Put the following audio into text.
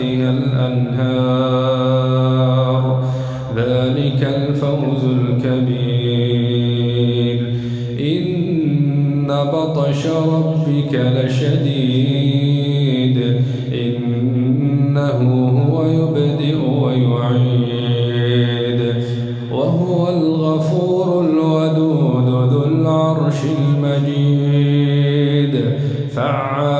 تحتها الأنهار. ذلك الفوز الكبير. بطش ربك لشديد. إنه هو يبدئ ويعيد. وهو الغفور الودود ذو العرش المجيد. فعال